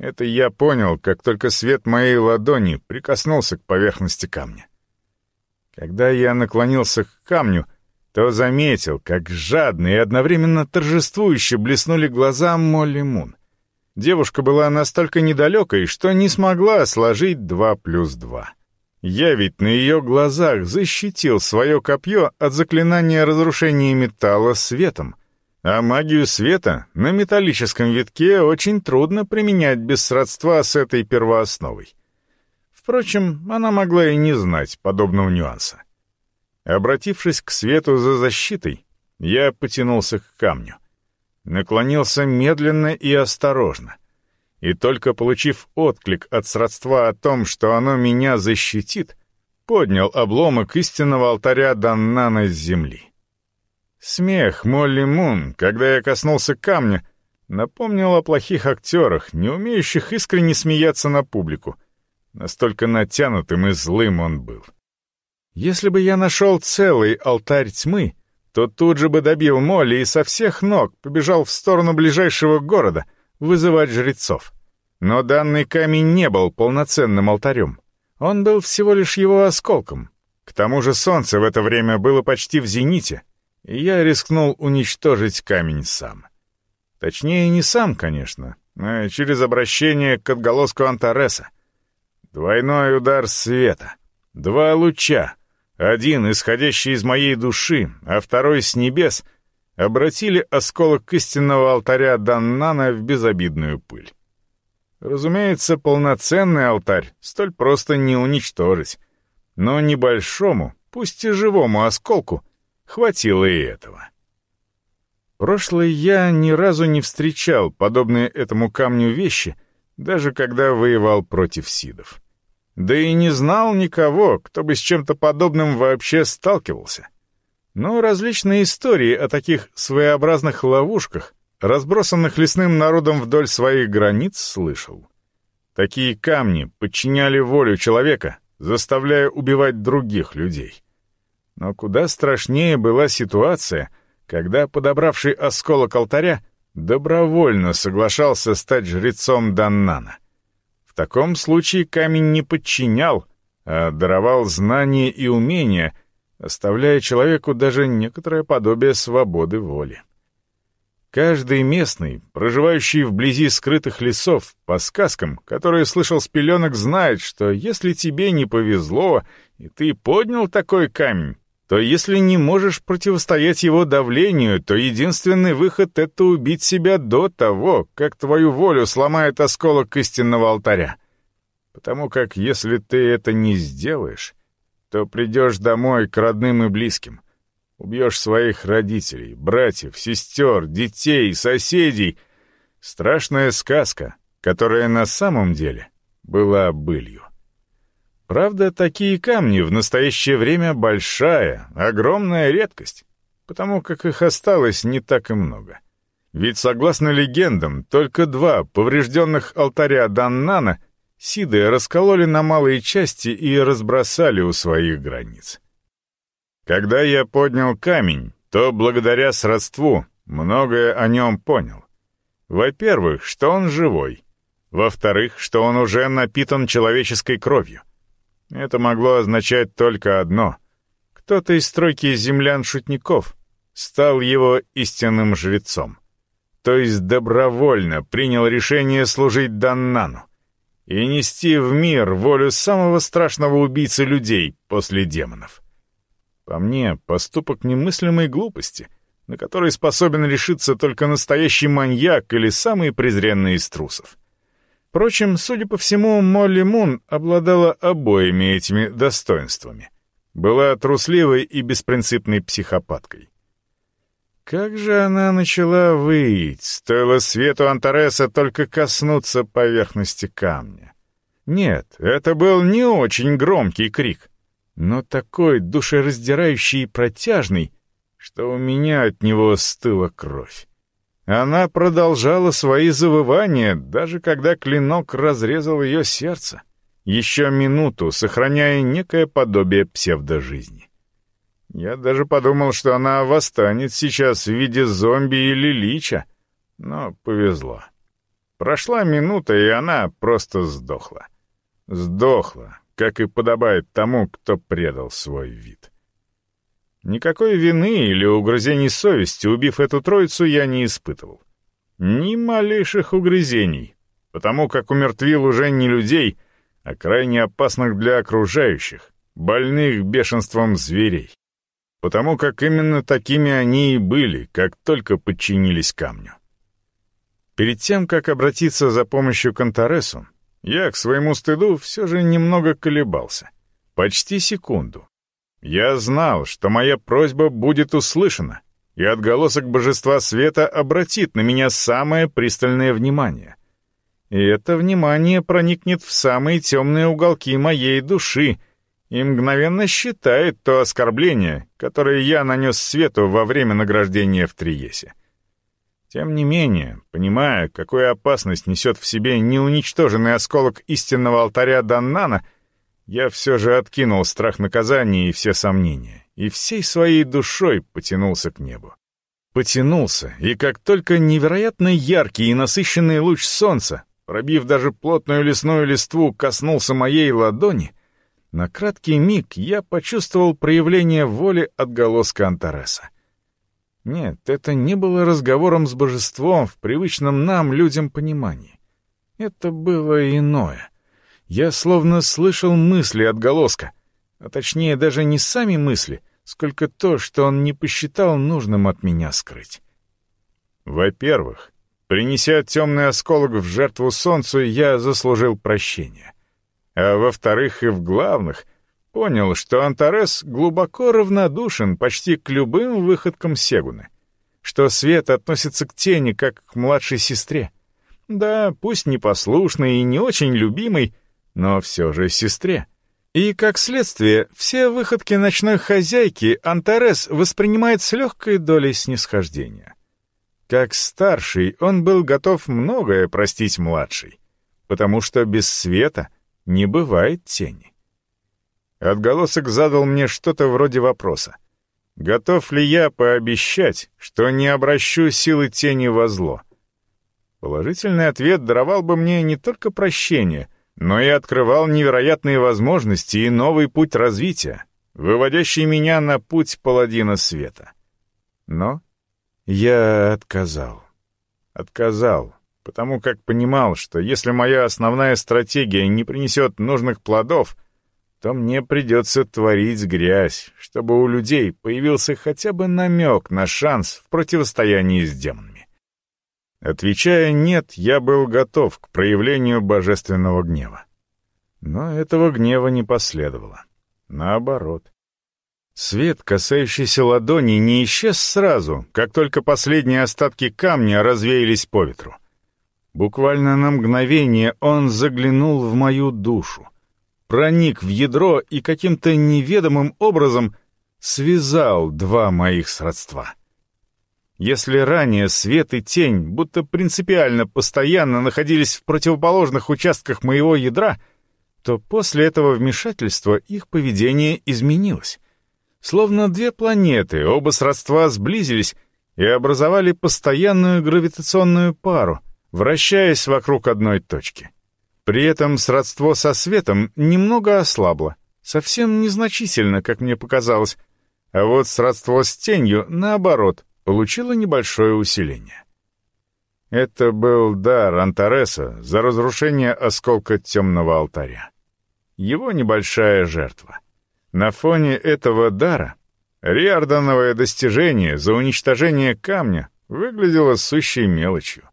Это я понял, как только свет моей ладони прикоснулся к поверхности камня. Когда я наклонился к камню, то заметил, как жадно и одновременно торжествующе блеснули глаза Молли Мун. Девушка была настолько недалекой, что не смогла сложить два плюс два. Я ведь на ее глазах защитил свое копье от заклинания разрушения металла светом, а магию света на металлическом витке очень трудно применять без сродства с этой первоосновой. Впрочем, она могла и не знать подобного нюанса. Обратившись к свету за защитой, я потянулся к камню. Наклонился медленно и осторожно. И только получив отклик от сродства о том, что оно меня защитит, поднял обломок истинного алтаря Даннана с земли. Смех Молли Мун, когда я коснулся камня, напомнил о плохих актерах, не умеющих искренне смеяться на публику. Настолько натянутым и злым он был. Если бы я нашел целый алтарь тьмы, то тут же бы добил Молли и со всех ног побежал в сторону ближайшего города вызывать жрецов. Но данный камень не был полноценным алтарем. Он был всего лишь его осколком. К тому же солнце в это время было почти в зените, я рискнул уничтожить камень сам. Точнее, не сам, конечно, а через обращение к отголоску Антареса. Двойной удар света. Два луча. Один, исходящий из моей души, а второй с небес, обратили осколок истинного алтаря Даннана в безобидную пыль. Разумеется, полноценный алтарь столь просто не уничтожить. Но небольшому, пусть и живому осколку — Хватило и этого. Прошлый я ни разу не встречал подобные этому камню вещи, даже когда воевал против сидов. Да и не знал никого, кто бы с чем-то подобным вообще сталкивался. Но различные истории о таких своеобразных ловушках, разбросанных лесным народом вдоль своих границ, слышал. Такие камни подчиняли волю человека, заставляя убивать других людей. Но куда страшнее была ситуация, когда подобравший осколок алтаря добровольно соглашался стать жрецом Даннана. В таком случае камень не подчинял, а даровал знания и умения, оставляя человеку даже некоторое подобие свободы воли. Каждый местный, проживающий вблизи скрытых лесов, по сказкам, которые слышал с пеленок, знает, что если тебе не повезло, и ты поднял такой камень, то если не можешь противостоять его давлению, то единственный выход — это убить себя до того, как твою волю сломает осколок истинного алтаря. Потому как если ты это не сделаешь, то придешь домой к родным и близким, убьешь своих родителей, братьев, сестер, детей, соседей. Страшная сказка, которая на самом деле была былью. Правда, такие камни в настоящее время большая, огромная редкость, потому как их осталось не так и много. Ведь, согласно легендам, только два поврежденных алтаря Даннана Сиды раскололи на малые части и разбросали у своих границ. Когда я поднял камень, то благодаря сродству многое о нем понял. Во-первых, что он живой. Во-вторых, что он уже напитан человеческой кровью. Это могло означать только одно. Кто-то из стройки землян-шутников стал его истинным жрецом. То есть добровольно принял решение служить Даннану и нести в мир волю самого страшного убийцы людей после демонов. По мне, поступок немыслимой глупости, на который способен решиться только настоящий маньяк или самый презренный из трусов. Впрочем, судя по всему, Молли Мун обладала обоими этими достоинствами. Была трусливой и беспринципной психопаткой. Как же она начала выть, стоило свету Антареса только коснуться поверхности камня. Нет, это был не очень громкий крик, но такой душераздирающий и протяжный, что у меня от него стыла кровь. Она продолжала свои завывания, даже когда клинок разрезал ее сердце, еще минуту сохраняя некое подобие псевдожизни. Я даже подумал, что она восстанет сейчас в виде зомби или лича, но повезло. Прошла минута, и она просто сдохла. Сдохла, как и подобает тому, кто предал свой вид. Никакой вины или угрызений совести, убив эту троицу, я не испытывал. Ни малейших угрызений, потому как умертвил уже не людей, а крайне опасных для окружающих, больных бешенством зверей. Потому как именно такими они и были, как только подчинились камню. Перед тем, как обратиться за помощью к Антаресу, я, к своему стыду, все же немного колебался. Почти секунду. Я знал, что моя просьба будет услышана, и отголосок божества света обратит на меня самое пристальное внимание. И это внимание проникнет в самые темные уголки моей души и мгновенно считает то оскорбление, которое я нанес свету во время награждения в Триесе. Тем не менее, понимая, какую опасность несет в себе неуничтоженный осколок истинного алтаря Даннана, я все же откинул страх наказания и все сомнения, и всей своей душой потянулся к небу. Потянулся, и как только невероятно яркий и насыщенный луч солнца, пробив даже плотную лесную листву, коснулся моей ладони, на краткий миг я почувствовал проявление воли отголоска Антареса. Нет, это не было разговором с божеством в привычном нам, людям, понимании. Это было иное. Я словно слышал мысли отголоска, а точнее даже не сами мысли, сколько то, что он не посчитал нужным от меня скрыть. Во-первых, принеся темный осколок в жертву солнцу, я заслужил прощения. А во-вторых и в главных — Понял, что Антарес глубоко равнодушен почти к любым выходкам Сегуны. Что Свет относится к тени, как к младшей сестре. Да, пусть непослушной и не очень любимой, но все же сестре. И, как следствие, все выходки ночной хозяйки Антарес воспринимает с легкой долей снисхождения. Как старший он был готов многое простить младшей, потому что без света не бывает тени. Отголосок задал мне что-то вроде вопроса. Готов ли я пообещать, что не обращу силы тени во зло? Положительный ответ даровал бы мне не только прощение, но и открывал невероятные возможности и новый путь развития, выводящий меня на путь паладина света. Но я отказал. Отказал, потому как понимал, что если моя основная стратегия не принесет нужных плодов — то мне придется творить грязь, чтобы у людей появился хотя бы намек на шанс в противостоянии с демонами. Отвечая «нет», я был готов к проявлению божественного гнева. Но этого гнева не последовало. Наоборот. Свет, касающийся ладони, не исчез сразу, как только последние остатки камня развеялись по ветру. Буквально на мгновение он заглянул в мою душу, проник в ядро и каким-то неведомым образом связал два моих сродства. Если ранее свет и тень будто принципиально постоянно находились в противоположных участках моего ядра, то после этого вмешательства их поведение изменилось. Словно две планеты, оба сродства сблизились и образовали постоянную гравитационную пару, вращаясь вокруг одной точки. При этом сродство со светом немного ослабло, совсем незначительно, как мне показалось, а вот сродство с тенью, наоборот, получило небольшое усиление. Это был дар Антареса за разрушение осколка темного алтаря. Его небольшая жертва. На фоне этого дара Риордановое достижение за уничтожение камня выглядело сущей мелочью.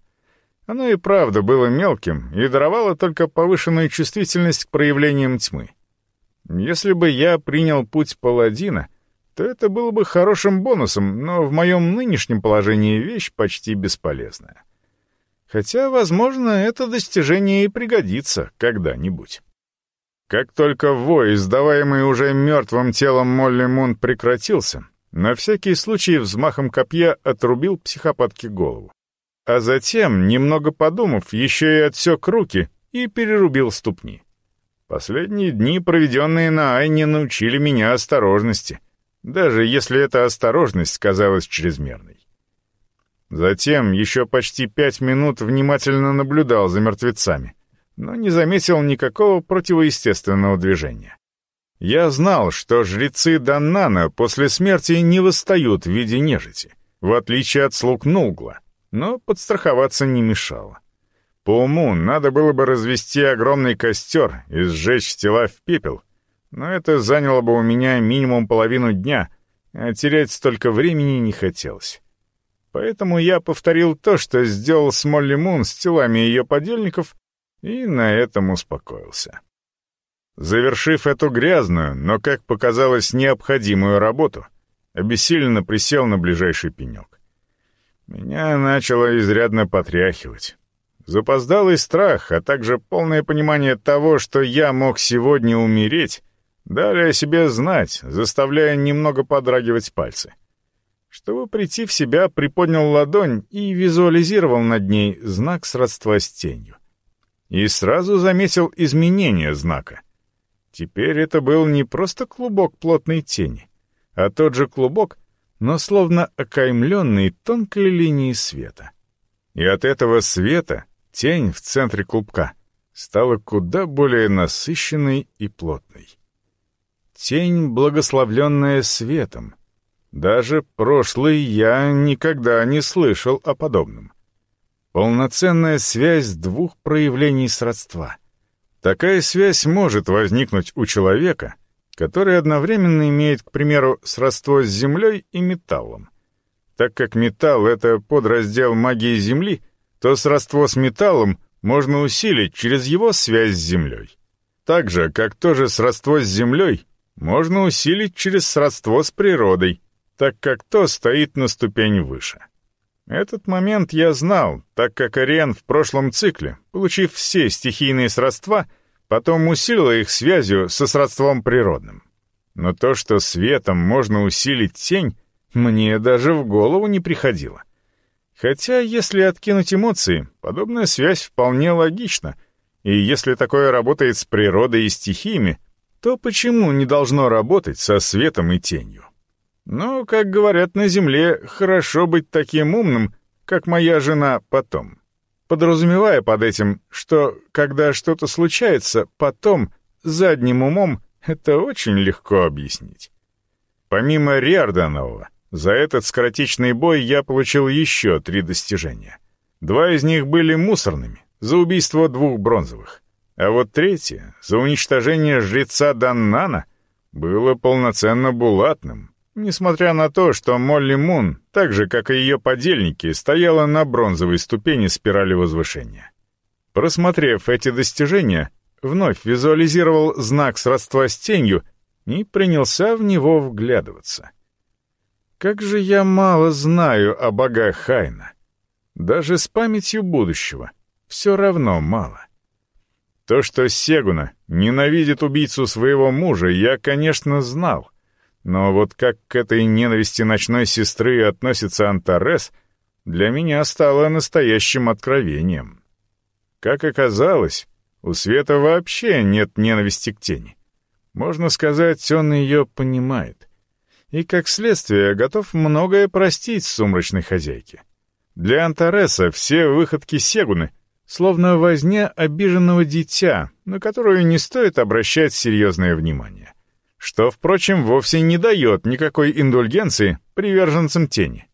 Оно и правда было мелким и даровало только повышенную чувствительность к проявлениям тьмы. Если бы я принял путь паладина, то это было бы хорошим бонусом, но в моем нынешнем положении вещь почти бесполезная. Хотя, возможно, это достижение и пригодится когда-нибудь. Как только вой, издаваемый уже мертвым телом Молли Мун, прекратился, на всякий случай взмахом копья отрубил психопатке голову а затем, немного подумав, еще и отсек руки и перерубил ступни. Последние дни, проведенные на Айне, научили меня осторожности, даже если эта осторожность казалась чрезмерной. Затем еще почти пять минут внимательно наблюдал за мертвецами, но не заметил никакого противоестественного движения. Я знал, что жрецы Даннана после смерти не восстают в виде нежити, в отличие от слуг Нулгла, но подстраховаться не мешало. По уму надо было бы развести огромный костер и сжечь тела в пепел, но это заняло бы у меня минимум половину дня, а терять столько времени не хотелось. Поэтому я повторил то, что сделал с Молли Мун с телами ее подельников, и на этом успокоился. Завершив эту грязную, но, как показалось, необходимую работу, обессиленно присел на ближайший пенек. Меня начало изрядно потряхивать. Запоздалый страх, а также полное понимание того, что я мог сегодня умереть, дали о себе знать, заставляя немного подрагивать пальцы. Чтобы прийти в себя, приподнял ладонь и визуализировал над ней знак сродства с тенью. И сразу заметил изменение знака. Теперь это был не просто клубок плотной тени, а тот же клубок, но словно окаймленный тонкой линией света. И от этого света тень в центре клубка стала куда более насыщенной и плотной. Тень, благословленная светом, даже прошлый я никогда не слышал о подобном. Полноценная связь двух проявлений сродства. Такая связь может возникнуть у человека, который одновременно имеет, к примеру, сродство с землей и металлом. Так как металл — это подраздел магии Земли, то сродство с металлом можно усилить через его связь с Землей. Так же, как тоже сродство с Землей можно усилить через сродство с природой, так как то стоит на ступень выше. Этот момент я знал, так как Ариен в прошлом цикле, получив все стихийные сродства, потом усилила их связью со сродством природным. Но то, что светом можно усилить тень, мне даже в голову не приходило. Хотя, если откинуть эмоции, подобная связь вполне логична, и если такое работает с природой и стихиями, то почему не должно работать со светом и тенью? Но, как говорят на Земле, хорошо быть таким умным, как моя жена потом. Подразумевая под этим, что, когда что-то случается, потом, задним умом, это очень легко объяснить. Помимо Риорданового, за этот скоротечный бой я получил еще три достижения. Два из них были мусорными, за убийство двух бронзовых. А вот третье, за уничтожение жреца Даннана, было полноценно булатным, Несмотря на то, что Молли Мун, так же, как и ее подельники, стояла на бронзовой ступени спирали возвышения. Просмотрев эти достижения, вновь визуализировал знак сродства с тенью и принялся в него вглядываться. Как же я мало знаю о богах Хайна. Даже с памятью будущего все равно мало. То, что Сегуна ненавидит убийцу своего мужа, я, конечно, знал — но вот как к этой ненависти ночной сестры относится Антарес, для меня стало настоящим откровением. Как оказалось, у Света вообще нет ненависти к тени. Можно сказать, он ее понимает. И, как следствие, готов многое простить сумрачной хозяйке. Для Антареса все выходки Сегуны — словно возня обиженного дитя, на которую не стоит обращать серьезное внимание что, впрочем, вовсе не дает никакой индульгенции приверженцам тени.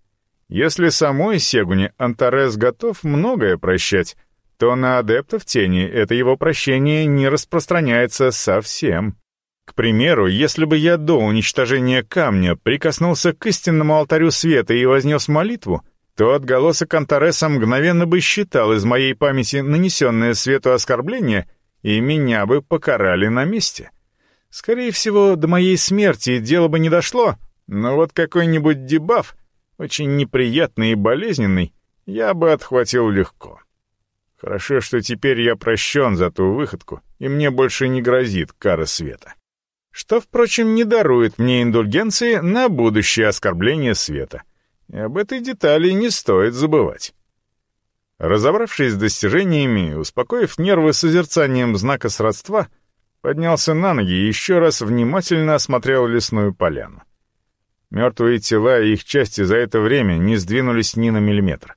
Если самой Сегуне Антарес готов многое прощать, то на адептов тени это его прощение не распространяется совсем. К примеру, если бы я до уничтожения камня прикоснулся к истинному алтарю света и вознес молитву, то отголосок Антареса мгновенно бы считал из моей памяти нанесенное свету оскорбление, и меня бы покарали на месте. Скорее всего, до моей смерти дело бы не дошло, но вот какой-нибудь дебаф, очень неприятный и болезненный, я бы отхватил легко. Хорошо, что теперь я прощен за ту выходку, и мне больше не грозит кара света. Что, впрочем, не дарует мне индульгенции на будущее оскорбление света. И об этой детали не стоит забывать. Разобравшись с достижениями, успокоив нервы созерцанием знака сродства — поднялся на ноги и еще раз внимательно осмотрел лесную поляну. Мертвые тела и их части за это время не сдвинулись ни на миллиметр.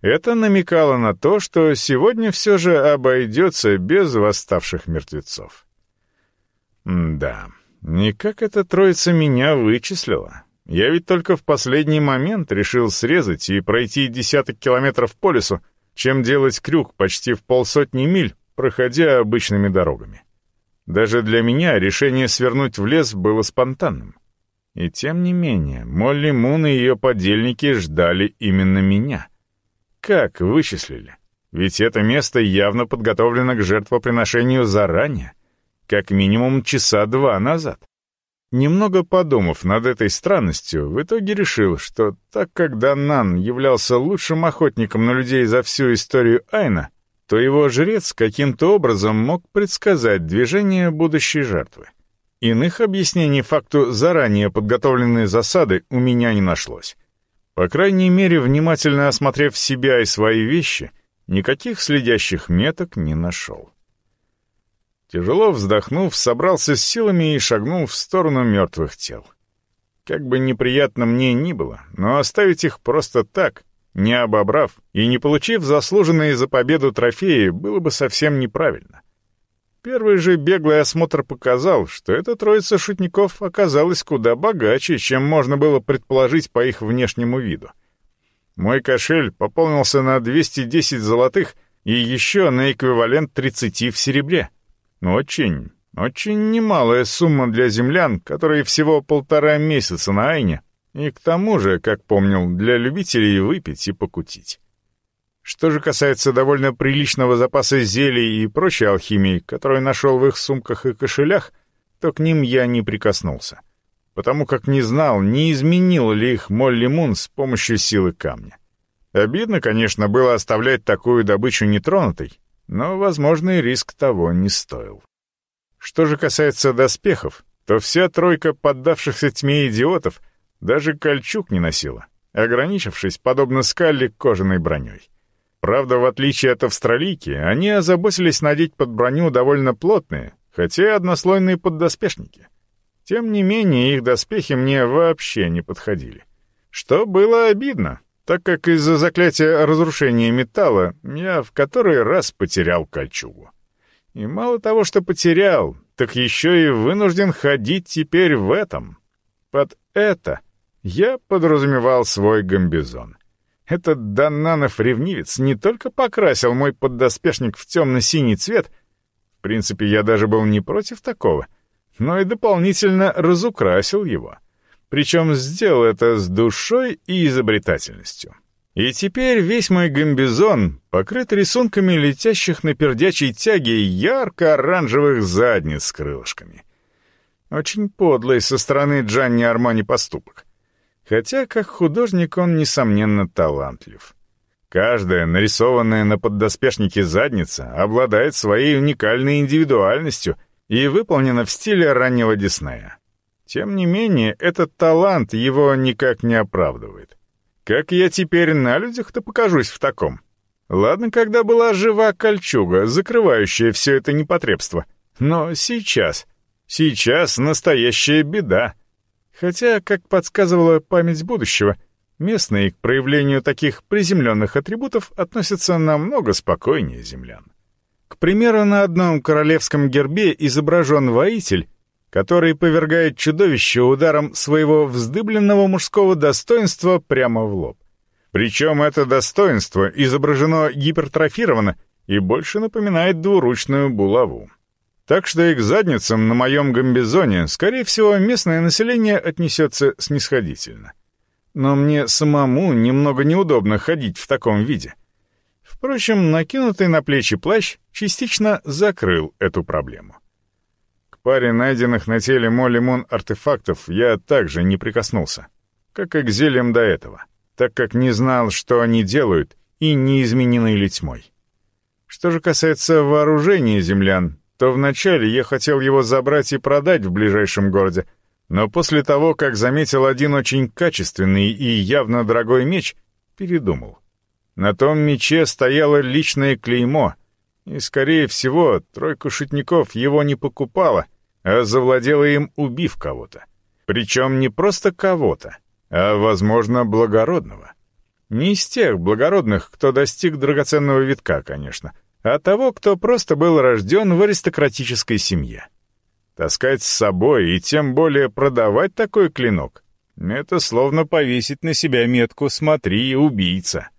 Это намекало на то, что сегодня все же обойдется без восставших мертвецов. М да, никак эта троица меня вычислила. Я ведь только в последний момент решил срезать и пройти десяток километров по лесу, чем делать крюк почти в полсотни миль, проходя обычными дорогами. Даже для меня решение свернуть в лес было спонтанным. И тем не менее, Молли Мун и ее подельники ждали именно меня. Как вычислили? Ведь это место явно подготовлено к жертвоприношению заранее, как минимум часа два назад. Немного подумав над этой странностью, в итоге решил, что так как Даннан являлся лучшим охотником на людей за всю историю Айна, то его жрец каким-то образом мог предсказать движение будущей жертвы. Иных объяснений факту заранее подготовленной засады у меня не нашлось. По крайней мере, внимательно осмотрев себя и свои вещи, никаких следящих меток не нашел. Тяжело вздохнув, собрался с силами и шагнул в сторону мертвых тел. Как бы неприятно мне ни было, но оставить их просто так, не обобрав и не получив заслуженные за победу трофеи, было бы совсем неправильно. Первый же беглый осмотр показал, что эта троица шутников оказалась куда богаче, чем можно было предположить по их внешнему виду. Мой кошель пополнился на 210 золотых и еще на эквивалент 30 в серебре. Очень, очень немалая сумма для землян, которые всего полтора месяца на Айне, и к тому же, как помнил, для любителей выпить и покутить. Что же касается довольно приличного запаса зелий и прочей алхимии, которую нашел в их сумках и кошелях, то к ним я не прикоснулся, потому как не знал, не изменил ли их Молли Мун с помощью силы камня. Обидно, конечно, было оставлять такую добычу нетронутой, но возможный риск того не стоил. Что же касается доспехов, то вся тройка поддавшихся тьме идиотов — даже кольчуг не носила, ограничившись, подобно скалли, кожаной броней. Правда, в отличие от австралийки, они озаботились надеть под броню довольно плотные, хотя и однослойные поддоспешники. Тем не менее, их доспехи мне вообще не подходили. Что было обидно, так как из-за заклятия разрушения металла я в который раз потерял кольчугу. И мало того, что потерял, так еще и вынужден ходить теперь в этом. Под это я подразумевал свой гамбизон. Этот Дананов-ревнивец не только покрасил мой поддоспешник в темно-синий цвет, в принципе, я даже был не против такого, но и дополнительно разукрасил его. Причем сделал это с душой и изобретательностью. И теперь весь мой гамбизон покрыт рисунками летящих на пердячей тяге ярко-оранжевых задниц с крылышками. Очень подлый со стороны Джанни Армани поступок. Хотя, как художник, он, несомненно, талантлив. Каждая нарисованная на поддоспешнике задница обладает своей уникальной индивидуальностью и выполнена в стиле раннего Диснея. Тем не менее, этот талант его никак не оправдывает. Как я теперь на людях-то покажусь в таком? Ладно, когда была жива кольчуга, закрывающая все это непотребство. Но сейчас... Сейчас настоящая беда. Хотя, как подсказывала память будущего, местные к проявлению таких приземленных атрибутов относятся намного спокойнее землян. К примеру, на одном королевском гербе изображен воитель, который повергает чудовище ударом своего вздыбленного мужского достоинства прямо в лоб. Причем это достоинство изображено гипертрофировано и больше напоминает двуручную булаву. Так что и к задницам на моем гамбизоне, скорее всего, местное население отнесется снисходительно. Но мне самому немного неудобно ходить в таком виде. Впрочем, накинутый на плечи плащ частично закрыл эту проблему. Паре найденных на теле Молли Мун артефактов я также не прикоснулся, как и к зельям до этого, так как не знал, что они делают, и не изменены ли тьмой. Что же касается вооружения землян, то вначале я хотел его забрать и продать в ближайшем городе, но после того, как заметил один очень качественный и явно дорогой меч, передумал. На том мече стояло личное клеймо, и, скорее всего, тройка шутников его не покупала, а завладела им, убив кого-то. Причем не просто кого-то, а, возможно, благородного. Не из тех благородных, кто достиг драгоценного витка, конечно, а того, кто просто был рожден в аристократической семье. Таскать с собой и тем более продавать такой клинок — это словно повесить на себя метку «Смотри, убийца».